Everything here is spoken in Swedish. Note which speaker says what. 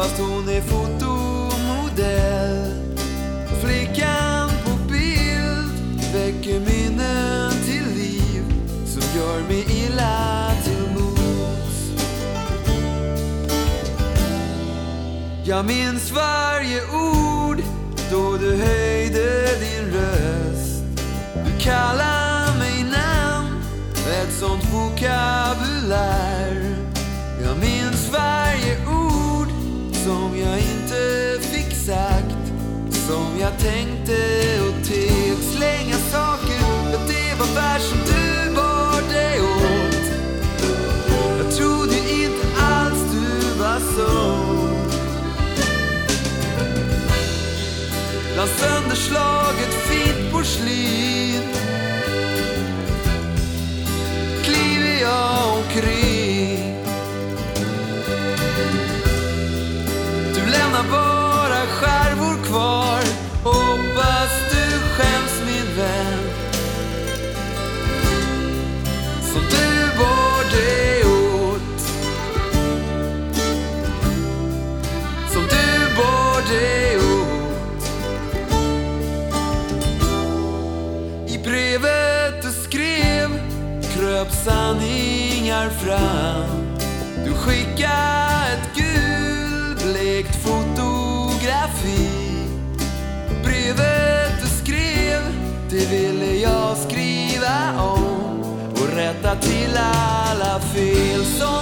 Speaker 1: fast hon är fotomodell. Flickan på bild väcker minnen till liv som gör mig illa till mods. Jag minns varje ord då du höjde din röst. Du kallar mig namn, ett sånt vokabulär. Jag inte fick sagt. Som jag tänkte Du bara skärvor kvar. Hoppas du skäms min vän. Som du bar dig åt. Som du bar dig åt. I brevet du skrev kröp sanningar fram. Du skickade ett gulblekt foto Brevet du skrev, det ville jag skriva om och rätta till alla fel som